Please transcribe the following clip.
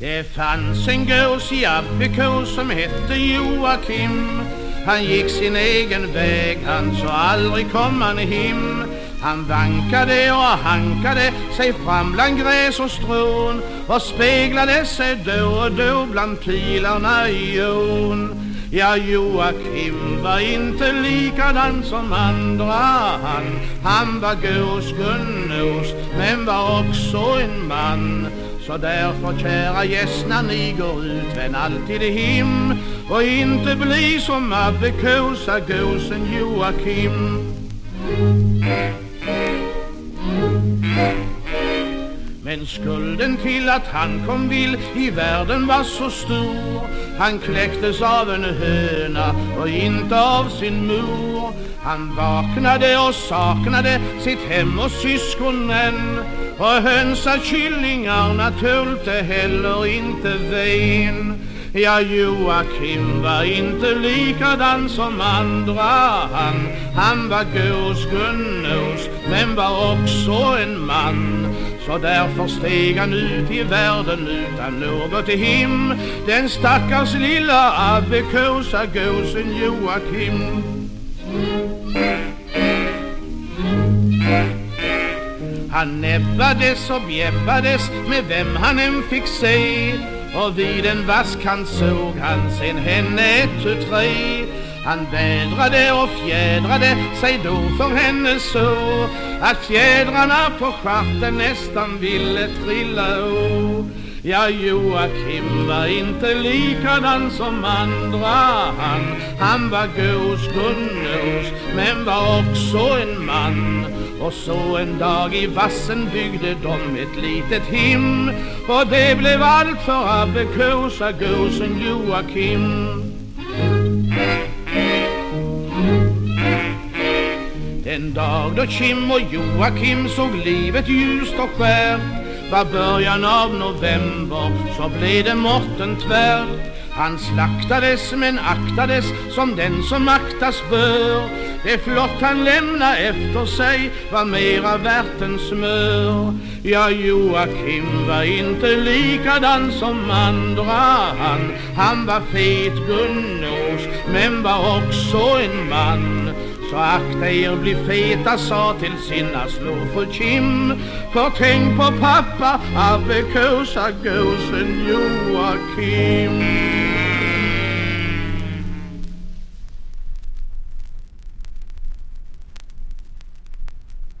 Det fanns en gås i Abbekå som hette Joakim. Han gick sin egen väg, han så aldrig kom han hem Han vankade och hankade sig fram bland gräs och strån Och speglade sig då och då bland pilarna i ån. Ja, Joakim var inte likadan som andra. Han Han var gås Gunnås men var också en man så därför kära gäst när ni går ut vänd alltid hem och inte bli som Abbekåsa gåsen Joakim. Skulden till att han kom vill i världen var så stor. Han kläcktes av en höna och inte av sin mor. Han vaknade och saknade sitt hem och syskonen Och hönsa kyllingarna tålte heller inte ven. Ja, Joakim var inte likadan som andra. Han Han var gås Gunnos, men var också en man. Så därför steg han ut i världen utan något hem Den stackars lilla abbekåsa gåsen Joakim. Han näbbades och bjäbbades med vem han än fick se och vid en vask han såg han sen henne ett tu tre. Han vädrade och fjädrade sig då för henne så Att fjädrarna på stjärten nästan ville trilla å. Ja, Joakim var inte likadan som andra han. Han var gås Gunnås men var också en man och så en dag i vassen byggde de ett litet hem. Och det blev allt för Abbekåsa gåsen Joakim. Den dag då Kim och Joakim såg livet ljust och skärt var början av november så blev det Morten tvärt. Han slaktades men aktades som den som aktas bör. Det flott han lämna efter sig var mera värt än smör. Ja, Joakim var inte likadan som andra. Han Han var fet Gunnås men var också en man. Så akta er bli feta sa till sina slåfru Kim. För tänk på pappa Abbekåsa gåsen Joakim.